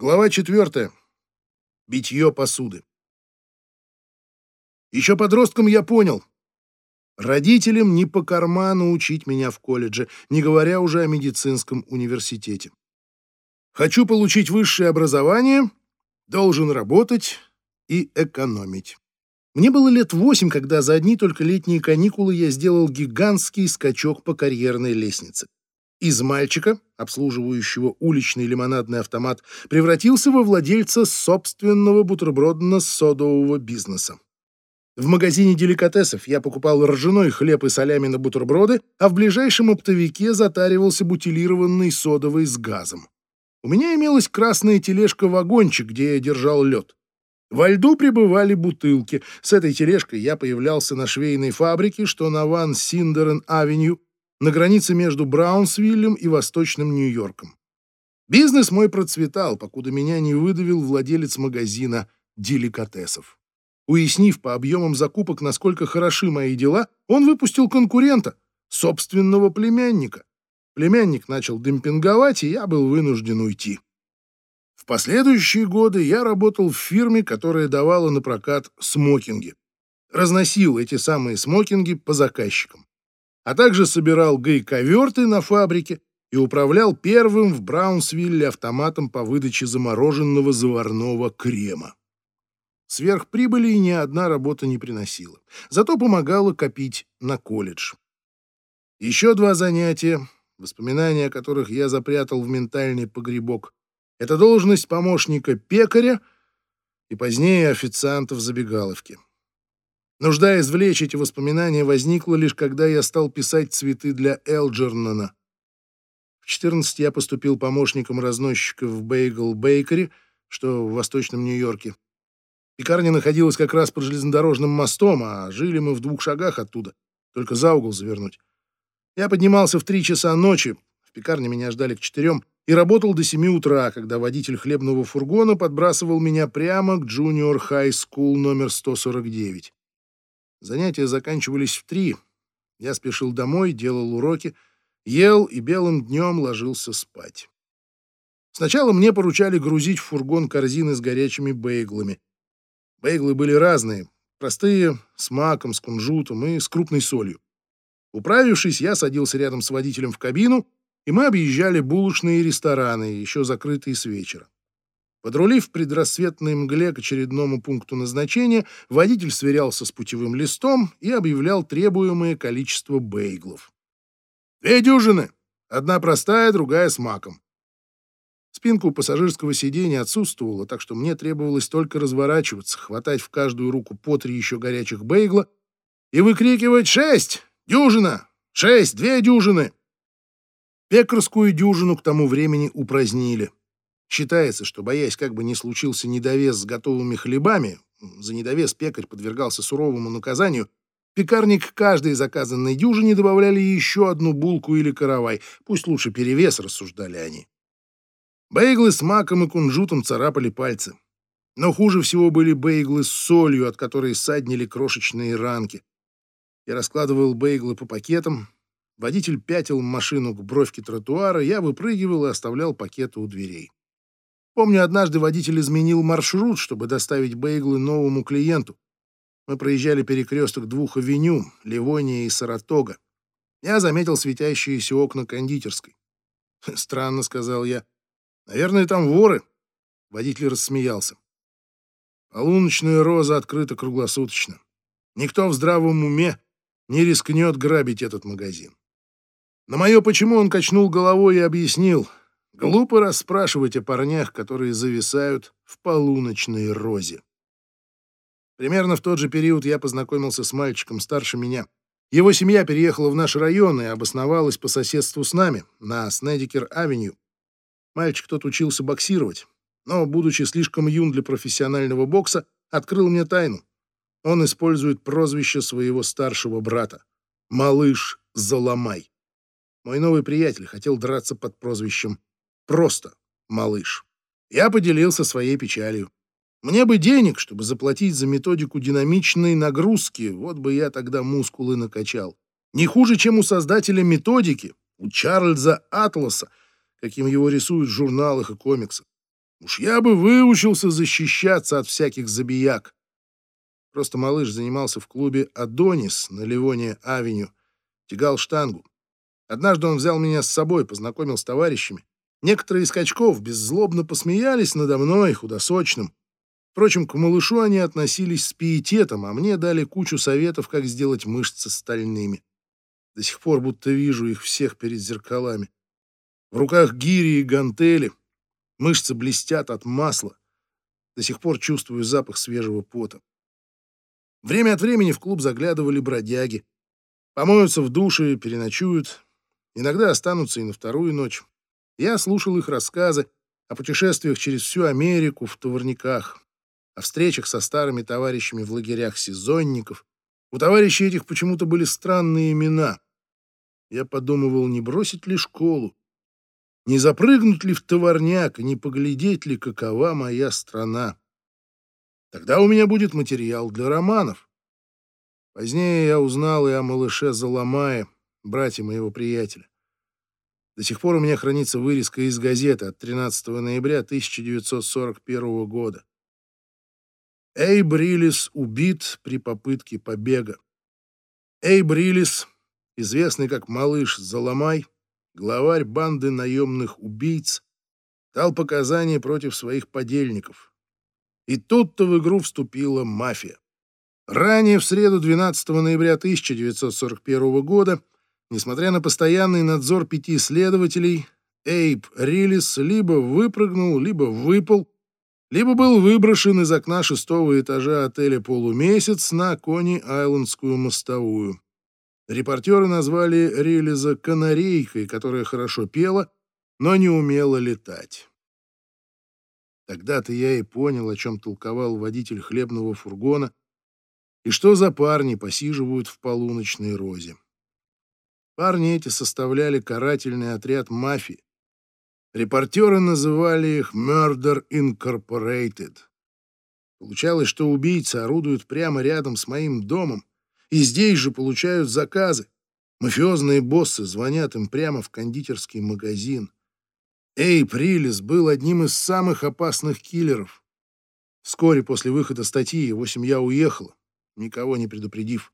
Глава четвертая. Битье посуды. Еще подростком я понял. Родителям не по карману учить меня в колледже, не говоря уже о медицинском университете. Хочу получить высшее образование, должен работать и экономить. Мне было лет восемь, когда за одни только летние каникулы я сделал гигантский скачок по карьерной лестнице. Из мальчика, обслуживающего уличный лимонадный автомат, превратился во владельца собственного бутербродно-содового бизнеса. В магазине деликатесов я покупал ржаной хлеб и солями на бутерброды, а в ближайшем оптовике затаривался бутилированной содовой с газом. У меня имелась красная тележка-вагончик, где я держал лед. Во льду прибывали бутылки. С этой тележкой я появлялся на швейной фабрике, что на Ван Синдерен-авеню, на границе между Браунсвиллем и Восточным Нью-Йорком. Бизнес мой процветал, покуда меня не выдавил владелец магазина деликатесов. Уяснив по объемам закупок, насколько хороши мои дела, он выпустил конкурента, собственного племянника. Племянник начал демпинговать, и я был вынужден уйти. В последующие годы я работал в фирме, которая давала на прокат смокинги. Разносил эти самые смокинги по заказчикам. А также собирал гайковерты на фабрике и управлял первым в Браунсвилле автоматом по выдаче замороженного заварного крема. Сверхприбыли ни одна работа не приносила, зато помогала копить на колледж. Еще два занятия, воспоминания о которых я запрятал в ментальный погребок, это должность помощника пекаря и позднее официанта в забегаловке. Нужда извлечь эти воспоминания возникла лишь когда я стал писать цветы для Элджернона. В 14 я поступил помощником разносчика в Бейгл Бейкери, что в Восточном Нью-Йорке. Пекарня находилась как раз под железнодорожным мостом, а жили мы в двух шагах оттуда, только за угол завернуть. Я поднимался в три часа ночи, в пекарне меня ждали к четырем, и работал до 7 утра, когда водитель хлебного фургона подбрасывал меня прямо к Junior High School номер 149. Занятия заканчивались в три. Я спешил домой, делал уроки, ел и белым днем ложился спать. Сначала мне поручали грузить в фургон корзины с горячими бейглами. Бейглы были разные, простые, с маком, с кунжутом и с крупной солью. Управившись, я садился рядом с водителем в кабину — и мы объезжали булочные рестораны, еще закрытые с вечера. Подрулив в предрассветной мгле к очередному пункту назначения, водитель сверялся с путевым листом и объявлял требуемое количество бейглов. «Две дюжины! Одна простая, другая с маком». Спинка у пассажирского сиденья отсутствовала, так что мне требовалось только разворачиваться, хватать в каждую руку по три еще горячих бейгла и выкрикивать «Шесть! Дюжина! Шесть! Две дюжины!» Пекарскую дюжину к тому времени упразднили. Считается, что, боясь, как бы не случился недовес с готовыми хлебами, за недовес пекарь подвергался суровому наказанию, пекарник каждой заказанной дюжине добавляли еще одну булку или каравай, пусть лучше перевес, рассуждали они. Бейглы с маком и кунжутом царапали пальцы. Но хуже всего были бейглы с солью, от которой саднили крошечные ранки. Я раскладывал бейглы по пакетам, Водитель пятил машину к бровке тротуара, я выпрыгивал и оставлял пакеты у дверей. Помню, однажды водитель изменил маршрут, чтобы доставить бейглы новому клиенту. Мы проезжали перекресток двух авеню, Ливония и Саратога. Я заметил светящиеся окна кондитерской. «Странно», — сказал я. «Наверное, там воры». Водитель рассмеялся. Полуночная роза открыта круглосуточно. Никто в здравом уме не рискнет грабить этот магазин. На мое почему он качнул головой и объяснил. Глупо расспрашивать о парнях, которые зависают в полуночной розе. Примерно в тот же период я познакомился с мальчиком старше меня. Его семья переехала в наш район и обосновалась по соседству с нами, на Снедикер-авеню. Мальчик тот учился боксировать, но, будучи слишком юн для профессионального бокса, открыл мне тайну. Он использует прозвище своего старшего брата — «Малыш Заломай». Мой новый приятель хотел драться под прозвищем «Просто малыш». Я поделился своей печалью. Мне бы денег, чтобы заплатить за методику динамичной нагрузки, вот бы я тогда мускулы накачал. Не хуже, чем у создателя методики, у Чарльза Атласа, каким его рисуют в журналах и комиксах. Уж я бы выучился защищаться от всяких забияк. Просто малыш занимался в клубе «Адонис» на Ливоне-авеню, тягал штангу. Однажды он взял меня с собой, познакомил с товарищами. Некоторые из качков беззлобно посмеялись надо мной, худосочным. Впрочем, к малышу они относились с пиететом, а мне дали кучу советов, как сделать мышцы стальными. До сих пор будто вижу их всех перед зеркалами. В руках гири и гантели. Мышцы блестят от масла. До сих пор чувствую запах свежего пота. Время от времени в клуб заглядывали бродяги. Помоются в душе, переночуют. Иногда останутся и на вторую ночь. Я слушал их рассказы о путешествиях через всю Америку в товарниках, о встречах со старыми товарищами в лагерях сезонников. У товарищей этих почему-то были странные имена. Я подумывал, не бросить ли школу, не запрыгнуть ли в товарняк не поглядеть ли, какова моя страна. Тогда у меня будет материал для романов. Позднее я узнал и о малыше Заломае, брате моего приятеля. До сих пор у меня хранится вырезка из газеты от 13 ноября 1941 года. Эй Брилис убит при попытке побега. Эй Брилис, известный как малыш Заломай, главарь банды наемных убийц, дал показания против своих подельников. И тут-то в игру вступила мафия. Ранее, в среду 12 ноября 1941 года, несмотря на постоянный надзор пяти следователей, Эйб Риллис либо выпрыгнул, либо выпал либо был выброшен из окна шестого этажа отеля «Полумесяц» на Кони-Айлендскую мостовую. Репортеры назвали Рилиза канарейкой, которая хорошо пела, но не умела летать. Тогда-то я и понял, о чем толковал водитель хлебного фургона и что за парни посиживают в полуночной розе. Парни эти составляли карательный отряд мафии, Репортеры называли их Murder Incorporated. Получалось, что убийцы орудуют прямо рядом с моим домом, и здесь же получают заказы. Мафиозные боссы звонят им прямо в кондитерский магазин. Эй, Прилис был одним из самых опасных киллеров. Вскоре после выхода статьи его семья уехала, никого не предупредив.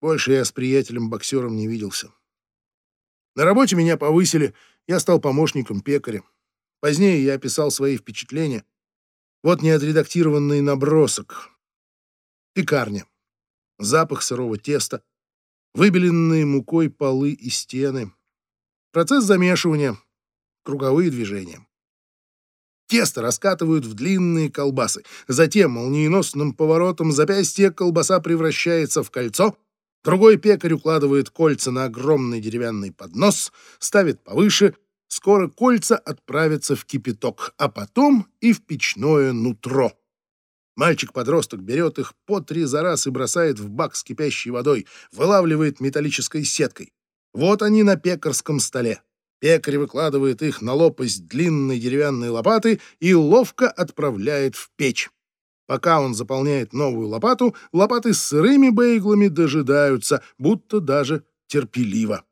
Больше я с приятелем-боксером не виделся. На работе меня повысили, я стал помощником пекаря. Позднее я описал свои впечатления. Вот неотредактированный набросок. Пекарня. Запах сырого теста, выбеленные мукой полы и стены. Процесс замешивания, круговые движения. Тесто раскатывают в длинные колбасы. Затем молниеносным поворотом запястья колбаса превращается в кольцо — Другой пекарь укладывает кольца на огромный деревянный поднос, ставит повыше. Скоро кольца отправятся в кипяток, а потом и в печное нутро. Мальчик-подросток берет их по три за раз и бросает в бак с кипящей водой, вылавливает металлической сеткой. Вот они на пекарском столе. Пекарь выкладывает их на лопасть длинной деревянной лопаты и ловко отправляет в печь. Пока он заполняет новую лопату, лопаты с сырыми бейглами дожидаются, будто даже терпеливо.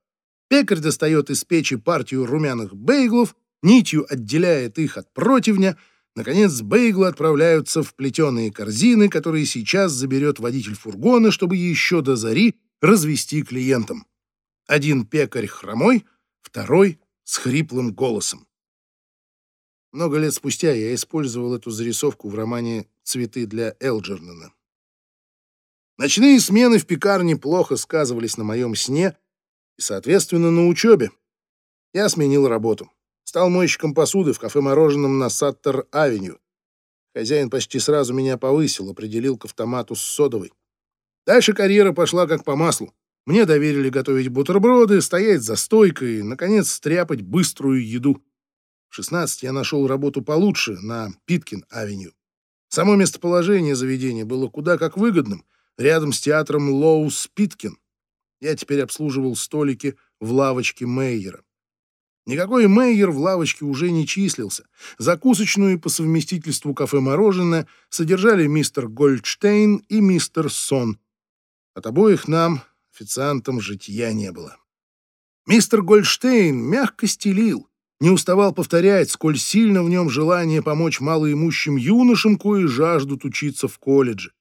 Пекарь достает из печи партию румяных бейглов, нитью отделяет их от противня. Наконец, бейглы отправляются в плетеные корзины, которые сейчас заберет водитель фургона, чтобы еще до зари развести клиентам. Один пекарь хромой, второй с хриплым голосом. Много лет спустя я использовал эту зарисовку в романе «Цветы для Элджернона». Ночные смены в пекарне плохо сказывались на моем сне и, соответственно, на учебе. Я сменил работу. Стал мойщиком посуды в кафе-мороженом на Саттер-авеню. Хозяин почти сразу меня повысил, определил к автомату с содовой. Дальше карьера пошла как по маслу. Мне доверили готовить бутерброды, стоять за стойкой наконец, стряпать быструю еду. В 16 я нашел работу получше на Питкин-авеню. Само местоположение заведения было куда как выгодным, рядом с театром Лоус Питкин. Я теперь обслуживал столики в лавочке Мейера. Никакой Мейер в лавочке уже не числился. Закусочную по совместительству кафе-мороженое содержали мистер Гольдштейн и мистер Сон. От обоих нам, официантам, житья не было. Мистер Гольдштейн мягко стелил, не уставал повторять, сколь сильно в нем желание помочь малоимущим юношам, кои жаждут учиться в колледже.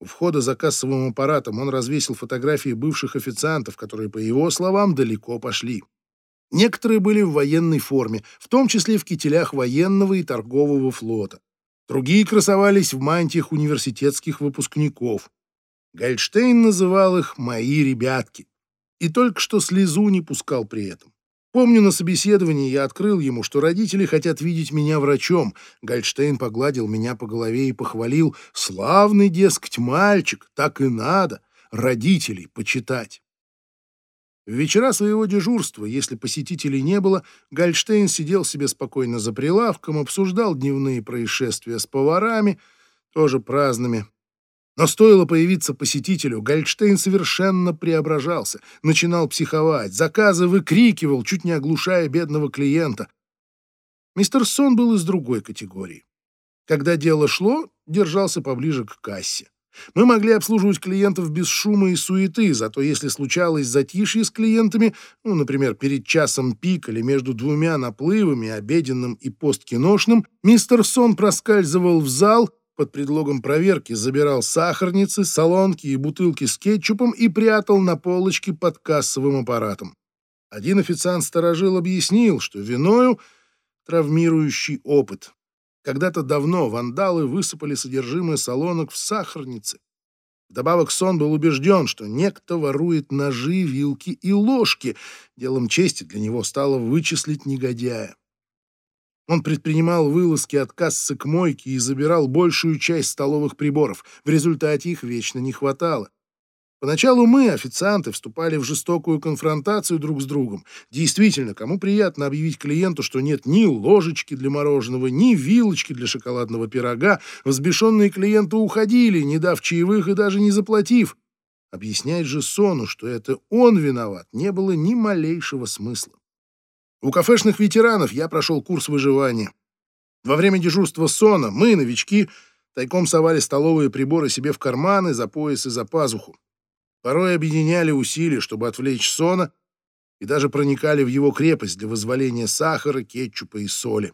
У входа за кассовым аппаратом он развесил фотографии бывших официантов, которые, по его словам, далеко пошли. Некоторые были в военной форме, в том числе в кителях военного и торгового флота. Другие красовались в мантиях университетских выпускников. Гальдштейн называл их «мои ребятки» и только что слезу не пускал при этом. Помню, на собеседовании я открыл ему, что родители хотят видеть меня врачом. Гальдштейн погладил меня по голове и похвалил. «Славный, дескать, мальчик, так и надо, родителей почитать». В вечера своего дежурства, если посетителей не было, Гальдштейн сидел себе спокойно за прилавком, обсуждал дневные происшествия с поварами, тоже праздными, но стоило появиться посетителю, Гальдштейн совершенно преображался, начинал психовать, заказы выкрикивал, чуть не оглушая бедного клиента. Мистер Сон был из другой категории. Когда дело шло, держался поближе к кассе. Мы могли обслуживать клиентов без шума и суеты, зато если случалось затишье с клиентами, ну, например, перед часом пик или между двумя наплывами, обеденным и посткиношным, мистер Сон проскальзывал в зал — под предлогом проверки забирал сахарницы, солонки и бутылки с кетчупом и прятал на полочке под кассовым аппаратом. Один официант сторожил объяснил, что виною травмирующий опыт. Когда-то давно вандалы высыпали содержимое солонок в сахарнице. Вдобавок Сон был убежден, что некто ворует ножи, вилки и ложки. Делом чести для него стало вычислить негодяя. Он предпринимал вылазки от кассы к мойке и забирал большую часть столовых приборов. В результате их вечно не хватало. Поначалу мы, официанты, вступали в жестокую конфронтацию друг с другом. Действительно, кому приятно объявить клиенту, что нет ни ложечки для мороженого, ни вилочки для шоколадного пирога. Взбешенные клиенты уходили, не дав чаевых и даже не заплатив. Объяснять же Сону, что это он виноват, не было ни малейшего смысла. У кафешных ветеранов я прошел курс выживания. Во время дежурства сона мы, новички, тайком совали столовые приборы себе в карманы, за пояс и за пазуху. Порой объединяли усилия, чтобы отвлечь сона, и даже проникали в его крепость для вызволения сахара, кетчупа и соли.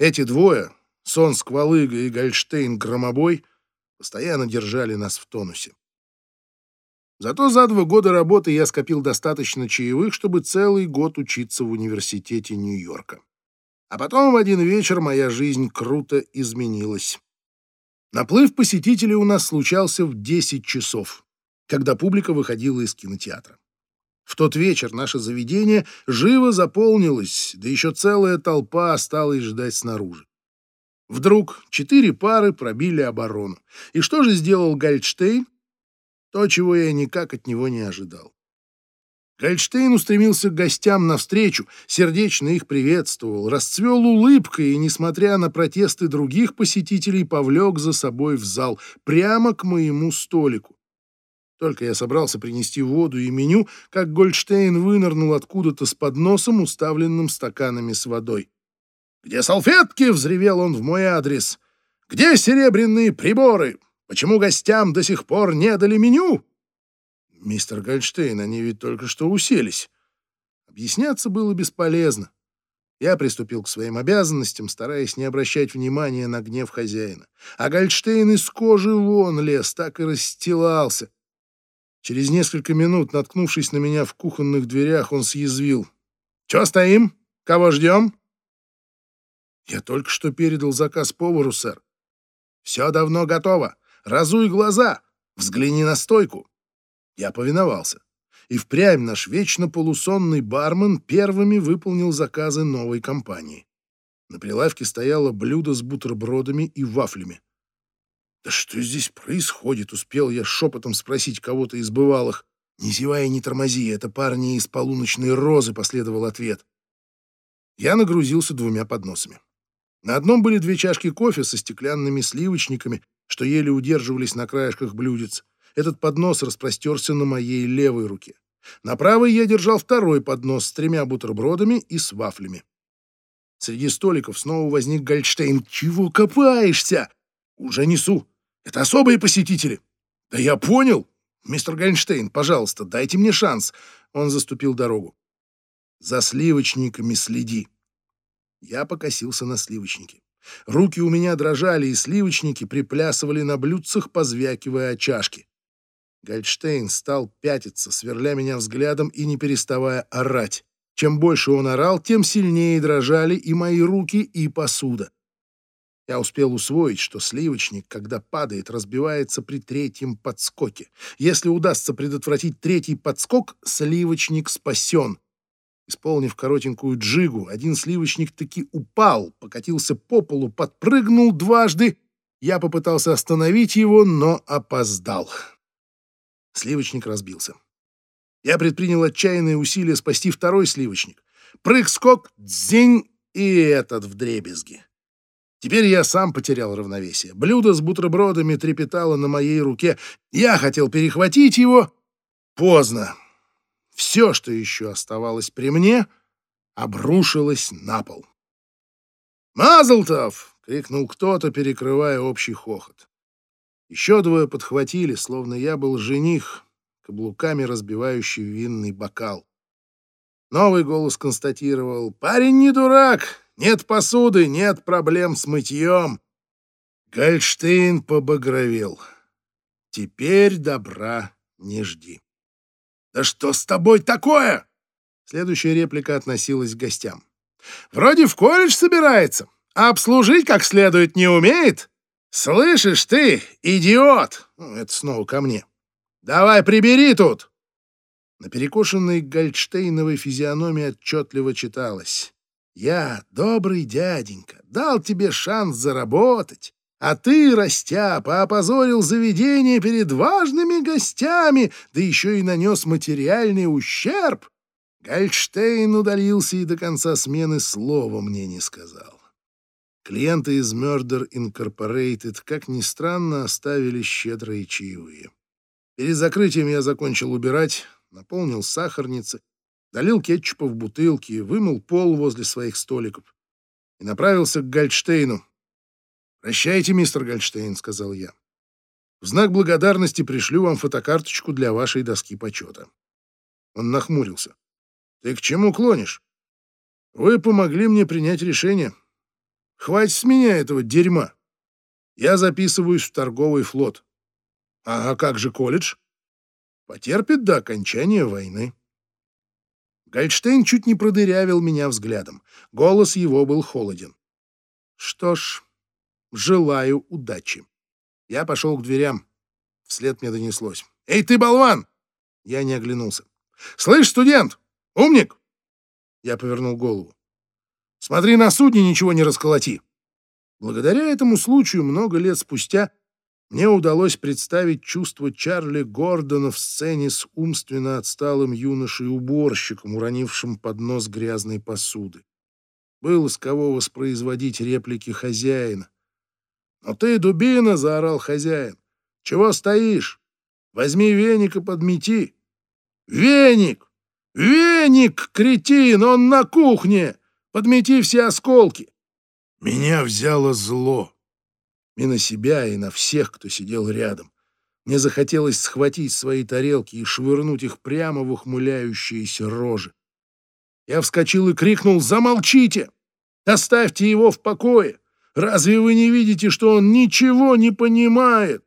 Эти двое, сон Сквалыга и Гольштейн Громобой, постоянно держали нас в тонусе. Зато за два года работы я скопил достаточно чаевых, чтобы целый год учиться в университете Нью-Йорка. А потом в один вечер моя жизнь круто изменилась. Наплыв посетителей у нас случался в 10 часов, когда публика выходила из кинотеатра. В тот вечер наше заведение живо заполнилось, да еще целая толпа осталась ждать снаружи. Вдруг четыре пары пробили оборону. И что же сделал Гальдштейн? То, чего я никак от него не ожидал. Гольдштейн устремился к гостям навстречу, сердечно их приветствовал, расцвел улыбкой и, несмотря на протесты других посетителей, повлек за собой в зал, прямо к моему столику. Только я собрался принести воду и меню, как Гольдштейн вынырнул откуда-то с подносом, уставленным стаканами с водой. «Где салфетки?» — взревел он в мой адрес. «Где серебряные приборы? Почему гостям до сих пор не дали меню? Мистер Гольдштейн, они ведь только что уселись. Объясняться было бесполезно. Я приступил к своим обязанностям, стараясь не обращать внимания на гнев хозяина. А Гольдштейн из кожи вон лез, так и расстилался. Через несколько минут, наткнувшись на меня в кухонных дверях, он съязвил. «Чё стоим? Кого ждем?» «Я только что передал заказ повару, сэр. Все давно готово. Разуй глаза! Взгляни на стойку!» Я повиновался. И впрямь наш вечно полусонный бармен первыми выполнил заказы новой компании. На прилавке стояло блюдо с бутербродами и вафлями. «Да что здесь происходит?» — успел я шепотом спросить кого-то из бывалых. «Не зевай и не тормози, это парни из полуночной розы», — последовал ответ. Я нагрузился двумя подносами. На одном были две чашки кофе со стеклянными сливочниками что еле удерживались на краешках блюдец. Этот поднос распростерся на моей левой руке. На правой я держал второй поднос с тремя бутербродами и с вафлями. Среди столиков снова возник Гольдштейн. «Чего копаешься?» «Уже несу. Это особые посетители». «Да я понял. Мистер Гольдштейн, пожалуйста, дайте мне шанс». Он заступил дорогу. За сливочниками следи. Я покосился на сливочники. Руки у меня дрожали, и сливочники приплясывали на блюдцах, позвякивая о чашки. Гольдштейн стал пятиться, сверля меня взглядом и не переставая орать. Чем больше он орал, тем сильнее дрожали и мои руки, и посуда. Я успел усвоить, что сливочник, когда падает, разбивается при третьем подскоке. Если удастся предотвратить третий подскок, сливочник спасен. Исполнив коротенькую джигу, один сливочник таки упал, покатился по полу, подпрыгнул дважды. Я попытался остановить его, но опоздал. Сливочник разбился. Я предпринял отчаянные усилия спасти второй сливочник. Прыг-скок, дзинь и этот вдребезги. Теперь я сам потерял равновесие. Блюдо с бутербродами трепетало на моей руке. Я хотел перехватить его. Поздно. Все, что еще оставалось при мне, обрушилось на пол. «Мазлтов!» — крикнул кто-то, перекрывая общий хохот. Еще двое подхватили, словно я был жених, каблуками разбивающий винный бокал. Новый голос констатировал «Парень не дурак, нет посуды, нет проблем с мытьем». Гольштейн побагровел. «Теперь добра не жди». «Да что с тобой такое?» Следующая реплика относилась к гостям. «Вроде в колледж собирается, а обслужить как следует не умеет. Слышишь ты, идиот!» ну, Это снова ко мне. «Давай прибери тут!» На перекошенной гольдштейновой физиономии отчетливо читалось. «Я, добрый дяденька, дал тебе шанс заработать, а ты, растяпа, опозорил заведение перед важными гостями, да еще и нанес материальный ущерб. Гольдштейн удалился и до конца смены слова мне не сказал. Клиенты из Murder Incorporated, как ни странно, оставили щедрые чаевые. Перед закрытием я закончил убирать, наполнил сахарницы, долил кетчупа в бутылки, вымыл пол возле своих столиков и направился к Гольдштейну, «Прощайте, мистер Гольдштейн», — сказал я. «В знак благодарности пришлю вам фотокарточку для вашей доски почета». Он нахмурился. «Ты к чему клонишь? Вы помогли мне принять решение. Хватит с меня этого дерьма. Я записываюсь в торговый флот. А как же колледж? Потерпит до окончания войны». Гольдштейн чуть не продырявил меня взглядом. Голос его был холоден. «Что ж, Желаю удачи. Я пошел к дверям. Вслед мне донеслось. «Эй, ты болван!» Я не оглянулся. «Слышь, студент! Умник!» Я повернул голову. «Смотри на судне, ничего не расколоти!» Благодаря этому случаю много лет спустя мне удалось представить чувство Чарли Гордона в сцене с умственно отсталым юношей-уборщиком, уронившим под нос грязной посуды. Было с кого воспроизводить реплики хозяина, «Но ты, дубина!» — заорал хозяин. «Чего стоишь? Возьми веник и подмети!» «Веник! Веник, кретин! Он на кухне! Подмети все осколки!» Меня взяло зло. И на себя, и на всех, кто сидел рядом. Мне захотелось схватить свои тарелки и швырнуть их прямо в ухмыляющиеся рожи. Я вскочил и крикнул «Замолчите! Оставьте его в покое! Разве вы не видите, что он ничего не понимает?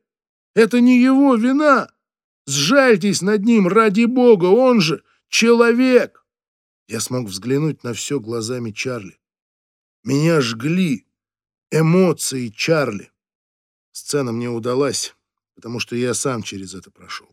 Это не его вина. Сжальтесь над ним ради бога, он же человек. Я смог взглянуть на все глазами Чарли. Меня жгли эмоции Чарли. Сцена мне удалась, потому что я сам через это прошел.